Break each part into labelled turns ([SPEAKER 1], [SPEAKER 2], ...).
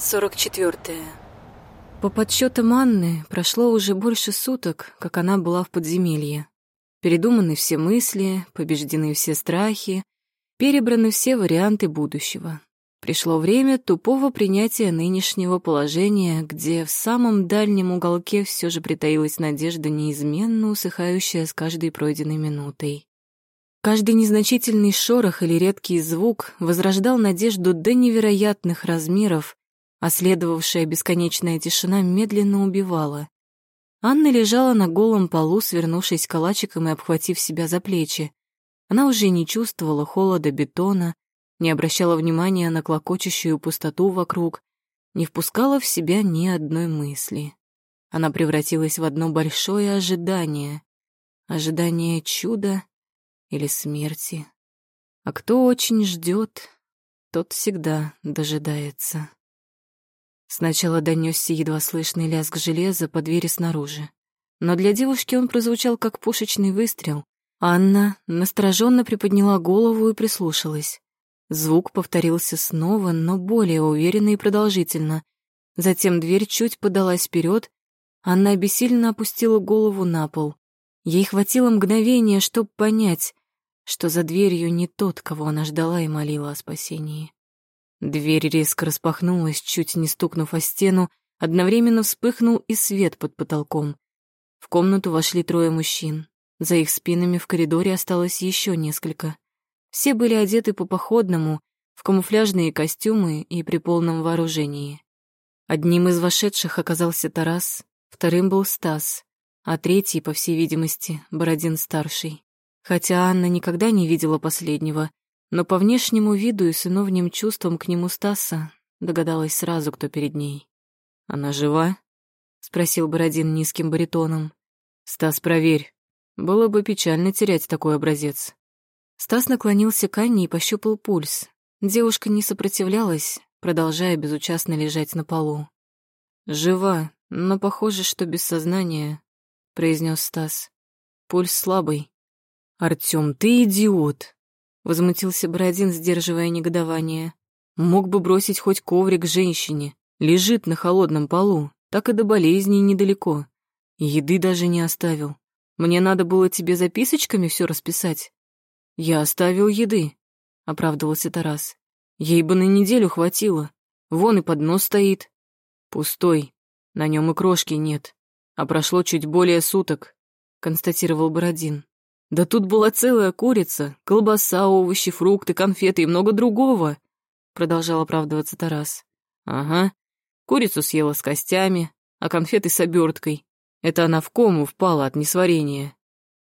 [SPEAKER 1] 44. По подсчетам Анны, прошло уже больше суток, как она была в подземелье. Передуманы все мысли, побеждены все страхи, перебраны все варианты будущего. Пришло время тупого принятия нынешнего положения, где в самом дальнем уголке все же притаилась надежда, неизменно усыхающая с каждой пройденной минутой. Каждый незначительный шорох или редкий звук возрождал надежду до невероятных размеров, а следовавшая бесконечная тишина медленно убивала. Анна лежала на голом полу, свернувшись калачиком и обхватив себя за плечи. Она уже не чувствовала холода бетона, не обращала внимания на клокочущую пустоту вокруг, не впускала в себя ни одной мысли. Она превратилась в одно большое ожидание. Ожидание чуда или смерти. А кто очень ждет, тот всегда дожидается. Сначала донесся едва слышный лязг железа по двери снаружи. Но для девушки он прозвучал как пушечный выстрел. Анна настороженно приподняла голову и прислушалась. Звук повторился снова, но более уверенно и продолжительно. Затем дверь чуть подалась вперед. Анна обессиленно опустила голову на пол. Ей хватило мгновения, чтобы понять, что за дверью не тот, кого она ждала и молила о спасении. Дверь резко распахнулась, чуть не стукнув о стену, одновременно вспыхнул и свет под потолком. В комнату вошли трое мужчин. За их спинами в коридоре осталось еще несколько. Все были одеты по-походному, в камуфляжные костюмы и при полном вооружении. Одним из вошедших оказался Тарас, вторым был Стас, а третий, по всей видимости, Бородин-старший. Хотя Анна никогда не видела последнего, но по внешнему виду и сыновним чувствам к нему Стаса догадалась сразу, кто перед ней. «Она жива?» — спросил Бородин низким баритоном. «Стас, проверь. Было бы печально терять такой образец». Стас наклонился к Анне и пощупал пульс. Девушка не сопротивлялась, продолжая безучастно лежать на полу. «Жива, но похоже, что без сознания», — произнес Стас. «Пульс слабый». «Артём, ты идиот!» Возмутился Бородин, сдерживая негодование. Мог бы бросить хоть коврик женщине. Лежит на холодном полу, так и до болезни недалеко. Еды даже не оставил. Мне надо было тебе записочками все расписать. Я оставил еды, оправдывался Тарас. Ей бы на неделю хватило. Вон и поднос стоит. Пустой. На нем и крошки нет. А прошло чуть более суток, констатировал Бородин. Да тут была целая курица, колбаса, овощи, фрукты, конфеты и много другого, продолжал оправдываться Тарас. Ага, курицу съела с костями, а конфеты с оберткой. Это она в кому впала от несварения.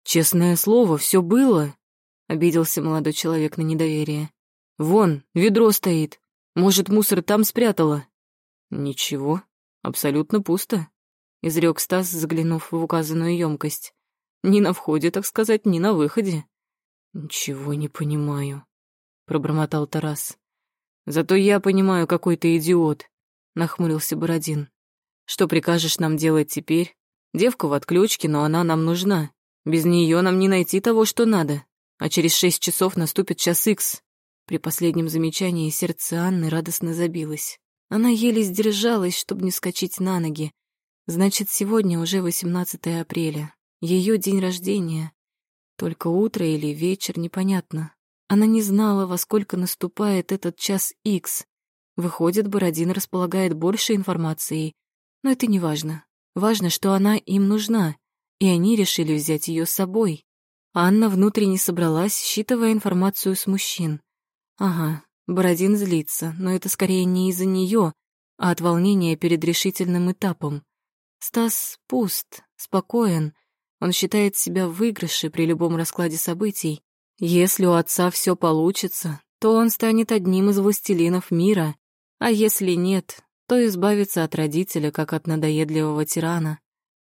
[SPEAKER 1] Честное слово, все было, обиделся молодой человек на недоверие. Вон, ведро стоит. Может, мусор там спрятала? Ничего, абсолютно пусто, изрек Стас, заглянув в указанную емкость. Ни на входе, так сказать, ни на выходе. Ничего не понимаю, пробормотал Тарас. Зато я понимаю, какой ты идиот, нахмурился Бородин. Что прикажешь нам делать теперь? Девка в отключке, но она нам нужна. Без нее нам не найти того, что надо. А через шесть часов наступит час икс. При последнем замечании сердце Анны радостно забилось. Она еле сдержалась, чтобы не скачать на ноги. Значит, сегодня уже 18 апреля ее день рождения. Только утро или вечер, непонятно. Она не знала, во сколько наступает этот час Икс. Выходит, Бородин располагает больше информации. Но это не важно. Важно, что она им нужна, и они решили взять ее с собой. Анна внутренне собралась, считывая информацию с мужчин. Ага, Бородин злится, но это скорее не из-за нее, а от волнения перед решительным этапом. Стас пуст, спокоен, он считает себя в выигрыше при любом раскладе событий. Если у отца все получится, то он станет одним из властелинов мира, а если нет, то избавится от родителя, как от надоедливого тирана.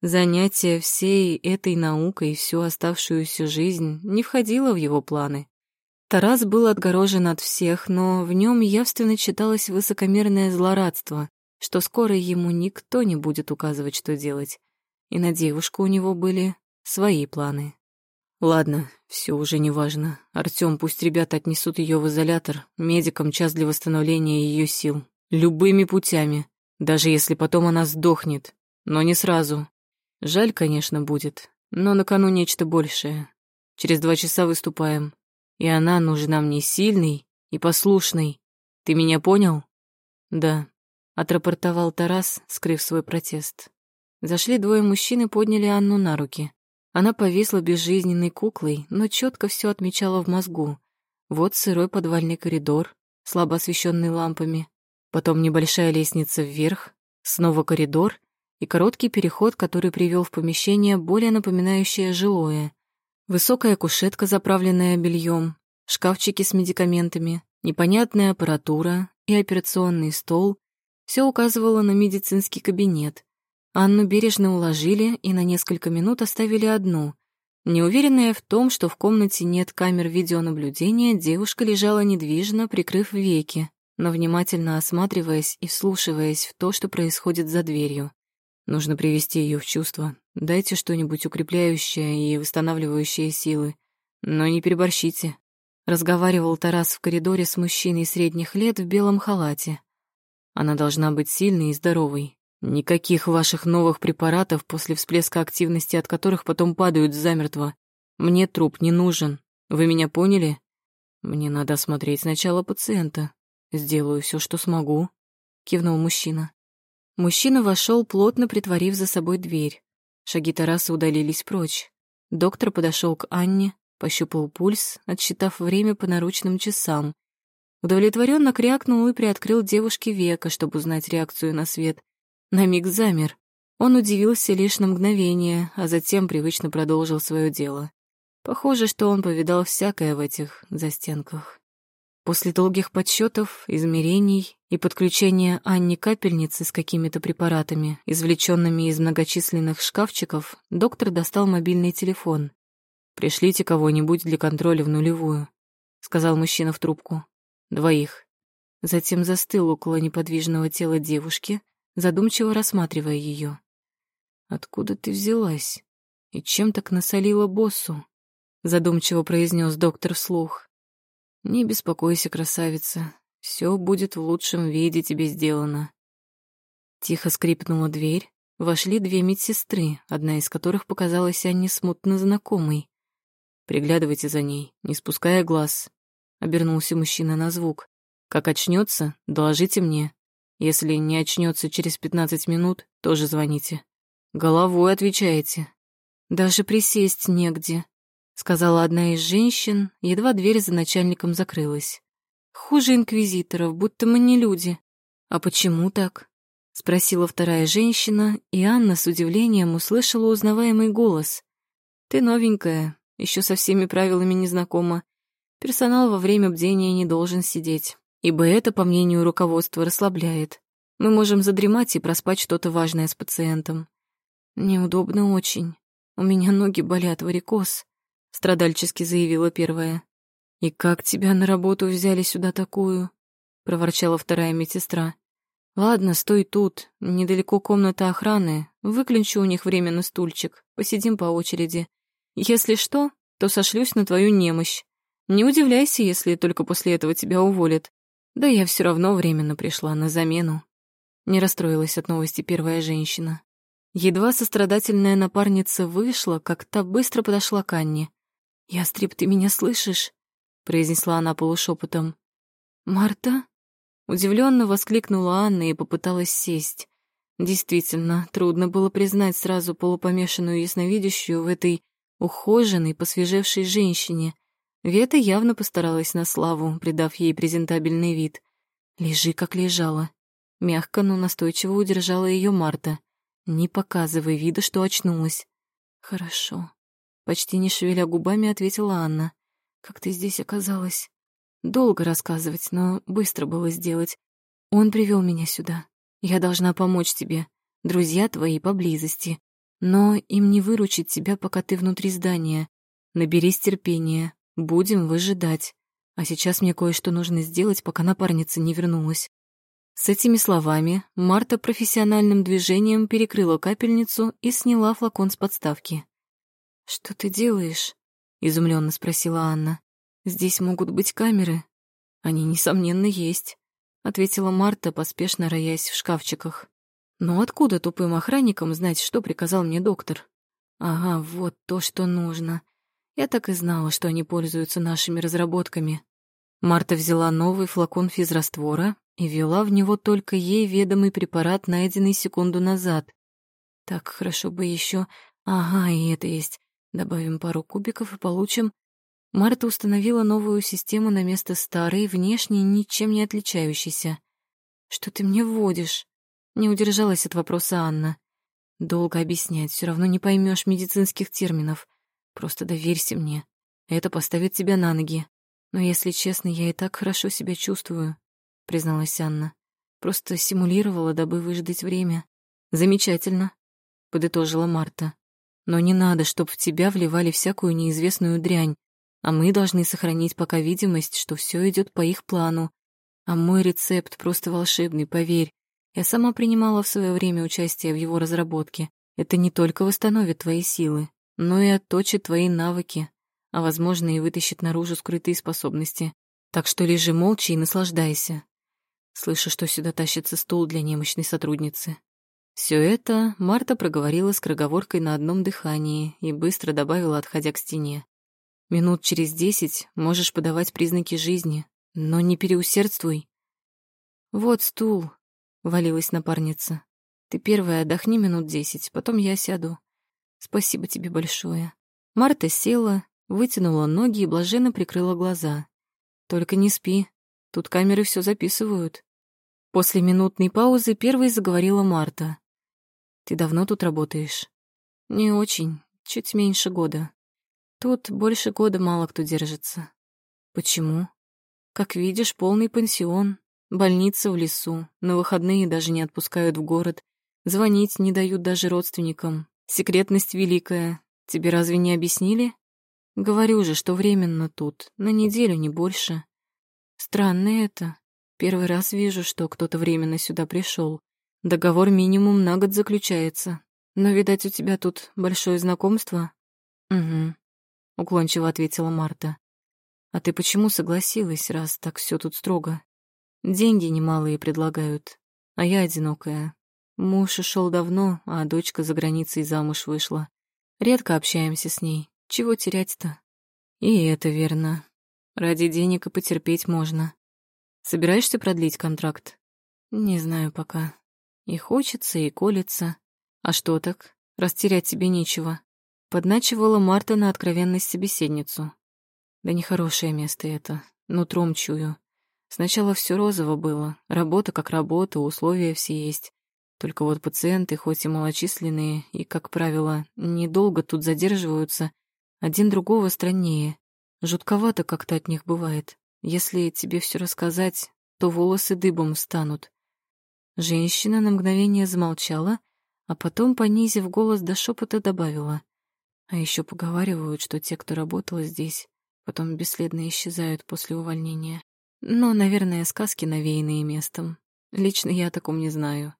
[SPEAKER 1] Занятие всей этой наукой всю оставшуюся жизнь не входило в его планы. Тарас был отгорожен от всех, но в нем явственно читалось высокомерное злорадство, что скоро ему никто не будет указывать, что делать и на девушку у него были свои планы. Ладно, все уже не важно. Артём, пусть ребята отнесут ее в изолятор, медикам час для восстановления ее сил. Любыми путями, даже если потом она сдохнет, но не сразу. Жаль, конечно, будет, но на кону нечто большее. Через два часа выступаем, и она нужна мне сильной и послушной. Ты меня понял? Да, отрапортовал Тарас, скрыв свой протест. Зашли двое мужчин и подняли Анну на руки. Она повисла безжизненной куклой, но четко все отмечала в мозгу. Вот сырой подвальный коридор, слабо освещенный лампами, потом небольшая лестница вверх, снова коридор и короткий переход, который привел в помещение, более напоминающее жилое. Высокая кушетка, заправленная бельем, шкафчики с медикаментами, непонятная аппаратура и операционный стол — все указывало на медицинский кабинет. Анну бережно уложили и на несколько минут оставили одну. Неуверенная в том, что в комнате нет камер видеонаблюдения, девушка лежала недвижно, прикрыв веки, но внимательно осматриваясь и вслушиваясь в то, что происходит за дверью. Нужно привести ее в чувство. Дайте что-нибудь укрепляющее и восстанавливающее силы. Но не переборщите. Разговаривал Тарас в коридоре с мужчиной средних лет в белом халате. Она должна быть сильной и здоровой. Никаких ваших новых препаратов, после всплеска активности от которых потом падают замертво. Мне труп не нужен. Вы меня поняли? Мне надо осмотреть сначала пациента. Сделаю все, что смогу, кивнул мужчина. Мужчина вошел, плотно притворив за собой дверь. Шаги Тараса удалились прочь. Доктор подошел к Анне, пощупал пульс, отсчитав время по наручным часам. Удовлетворенно крякнул и приоткрыл девушке века, чтобы узнать реакцию на свет. На миг замер. Он удивился лишь на мгновение, а затем привычно продолжил свое дело. Похоже, что он повидал всякое в этих застенках. После долгих подсчетов, измерений и подключения Анни капельницы с какими-то препаратами, извлеченными из многочисленных шкафчиков, доктор достал мобильный телефон. «Пришлите кого-нибудь для контроля в нулевую», — сказал мужчина в трубку. «Двоих». Затем застыл около неподвижного тела девушки, задумчиво рассматривая ее. «Откуда ты взялась? И чем так насолила боссу?» — задумчиво произнес доктор вслух. Не беспокойся, красавица, все будет в лучшем виде тебе сделано. Тихо скрипнула дверь, вошли две медсестры, одна из которых показалась Анне смутно знакомой. Приглядывайте за ней, не спуская глаз. Обернулся мужчина на звук. Как очнется, доложите мне. Если не очнется через пятнадцать минут, тоже звоните. Головой отвечаете. Даже присесть негде, — сказала одна из женщин, едва дверь за начальником закрылась. «Хуже инквизиторов, будто мы не люди». «А почему так?» — спросила вторая женщина, и Анна с удивлением услышала узнаваемый голос. «Ты новенькая, еще со всеми правилами не знакома. Персонал во время бдения не должен сидеть, ибо это, по мнению руководства, расслабляет. Мы можем задремать и проспать что-то важное с пациентом. Неудобно очень. У меня ноги болят, варикоз страдальчески заявила первая. «И как тебя на работу взяли сюда такую?» — проворчала вторая медсестра. «Ладно, стой тут, недалеко комната охраны, выключу у них временно стульчик, посидим по очереди. Если что, то сошлюсь на твою немощь. Не удивляйся, если только после этого тебя уволят. Да я все равно временно пришла на замену». Не расстроилась от новости первая женщина. Едва сострадательная напарница вышла, как та быстро подошла к Анне. «Ястреб, ты меня слышишь?» — произнесла она полушепотом. «Марта?» Удивленно воскликнула Анна и попыталась сесть. Действительно, трудно было признать сразу полупомешанную ясновидящую в этой ухоженной, посвежевшей женщине. Вета явно постаралась на славу, придав ей презентабельный вид. «Лежи, как лежала». Мягко, но настойчиво удержала ее Марта. Не показывай вида, что очнулась. «Хорошо», Почти не шевеля губами, ответила Анна. «Как ты здесь оказалась?» «Долго рассказывать, но быстро было сделать. Он привел меня сюда. Я должна помочь тебе. Друзья твои поблизости. Но им не выручить тебя, пока ты внутри здания. Наберись терпения. Будем выжидать. А сейчас мне кое-что нужно сделать, пока напарница не вернулась». С этими словами Марта профессиональным движением перекрыла капельницу и сняла флакон с подставки. «Что ты делаешь?» — изумленно спросила Анна. «Здесь могут быть камеры». «Они, несомненно, есть». — ответила Марта, поспешно роясь в шкафчиках. «Но откуда тупым охранникам знать, что приказал мне доктор?» «Ага, вот то, что нужно. Я так и знала, что они пользуются нашими разработками». Марта взяла новый флакон физраствора и ввела в него только ей ведомый препарат, найденный секунду назад. Так хорошо бы еще. Ага, и это есть. Добавим пару кубиков и получим... Марта установила новую систему на место старой, внешне ничем не отличающейся. «Что ты мне вводишь?» Не удержалась от вопроса Анна. «Долго объяснять, все равно не поймешь медицинских терминов. Просто доверься мне. Это поставит тебя на ноги. Но, если честно, я и так хорошо себя чувствую», — призналась Анна. «Просто симулировала, дабы выждать время». «Замечательно», — подытожила Марта. «Но не надо, чтоб в тебя вливали всякую неизвестную дрянь, а мы должны сохранить пока видимость, что все идет по их плану. А мой рецепт просто волшебный, поверь. Я сама принимала в свое время участие в его разработке. Это не только восстановит твои силы, но и отточит твои навыки, а, возможно, и вытащит наружу скрытые способности. Так что лежи молча и наслаждайся. Слышу, что сюда тащится стул для немощной сотрудницы. Все это Марта проговорила с кроговоркой на одном дыхании и быстро добавила, отходя к стене. Минут через десять можешь подавать признаки жизни, но не переусердствуй. Вот стул, валилась напарница. Ты первая отдохни минут десять, потом я сяду. Спасибо тебе большое. Марта села, вытянула ноги и блаженно прикрыла глаза. Только не спи, тут камеры все записывают. После минутной паузы первой заговорила Марта. Ты давно тут работаешь? Не очень, чуть меньше года. Тут больше года мало кто держится. Почему? Как видишь, полный пансион, больница в лесу, на выходные даже не отпускают в город, звонить не дают даже родственникам. Секретность великая. Тебе разве не объяснили? Говорю же, что временно тут, на неделю, не больше. Странно это. Первый раз вижу, что кто-то временно сюда пришел. Договор минимум на год заключается. Но, видать, у тебя тут большое знакомство? Угу уклончиво ответила Марта. А ты почему согласилась, раз так все тут строго? Деньги немалые предлагают, а я одинокая. Муж ушел давно, а дочка за границей замуж вышла. Редко общаемся с ней. Чего терять-то? И это верно. Ради денег и потерпеть можно. Собираешься продлить контракт? Не знаю пока. И хочется, и колется. А что так? Растерять тебе нечего. Подначивала Марта на откровенность собеседницу. Да нехорошее место это, нутром чую. Сначала все розово было, работа как работа, условия все есть. Только вот пациенты, хоть и малочисленные, и, как правило, недолго тут задерживаются, один другого страннее. Жутковато как-то от них бывает. Если тебе все рассказать, то волосы дыбом станут. Женщина на мгновение замолчала, а потом, понизив голос до шепота, добавила. А еще поговаривают, что те, кто работал здесь, потом бесследно исчезают после увольнения. Но, наверное, сказки, навеянные местом. Лично я о таком не знаю.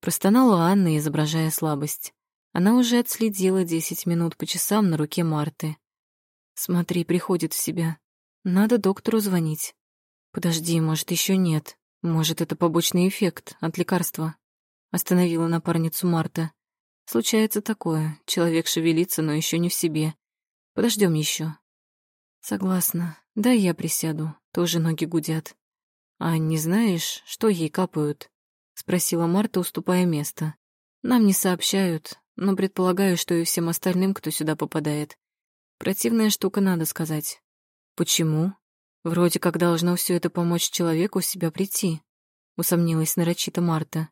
[SPEAKER 1] Простонала Анна, изображая слабость. Она уже отследила десять минут по часам на руке Марты. «Смотри, приходит в себя. Надо доктору звонить. Подожди, может, еще нет. Может, это побочный эффект от лекарства?» Остановила напарницу Марта. Случается такое. Человек шевелится, но еще не в себе. Подождем еще. Согласна. Да, я присяду. Тоже ноги гудят. А не знаешь, что ей капают? Спросила Марта, уступая место. Нам не сообщают, но предполагаю, что и всем остальным, кто сюда попадает. Противная штука, надо сказать. Почему? Вроде как должно все это помочь человеку в себя прийти, усомнилась нарочито Марта.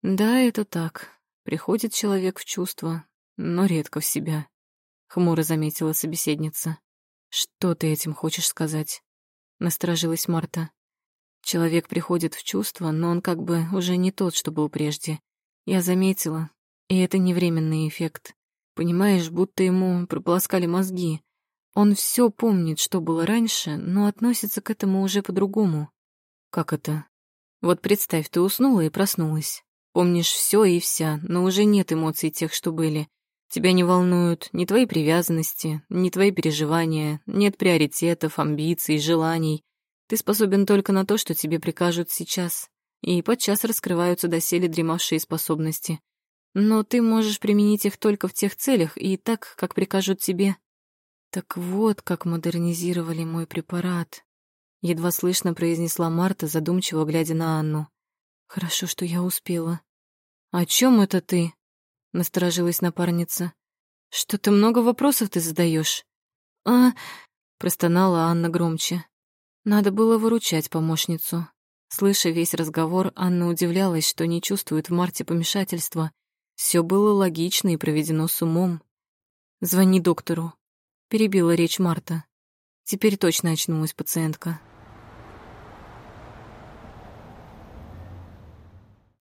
[SPEAKER 1] Да, это так. Приходит человек в чувство, но редко в себя. Хмуро заметила собеседница. Что ты этим хочешь сказать? Насторожилась Марта. Человек приходит в чувство, но он как бы уже не тот, что был прежде. Я заметила, и это не временный эффект. Понимаешь, будто ему прополоскали мозги. Он все помнит, что было раньше, но относится к этому уже по-другому. Как это? Вот представь, ты уснула и проснулась. Помнишь все и вся, но уже нет эмоций тех, что были. Тебя не волнуют ни твои привязанности, ни твои переживания, нет приоритетов, амбиций, желаний. Ты способен только на то, что тебе прикажут сейчас, и подчас раскрываются доселе дремавшие способности. Но ты можешь применить их только в тех целях и так, как прикажут тебе. Так вот, как модернизировали мой препарат. Едва слышно произнесла Марта, задумчиво глядя на Анну. Хорошо, что я успела. О чем это ты? Насторожилась напарница. Что-то много вопросов ты задаешь. А, простонала Анна громче. Надо было выручать помощницу. Слыша весь разговор, Анна удивлялась, что не чувствует в Марте помешательства все было логично и проведено с умом. «Звони доктору», — перебила речь Марта. «Теперь точно очнулась пациентка».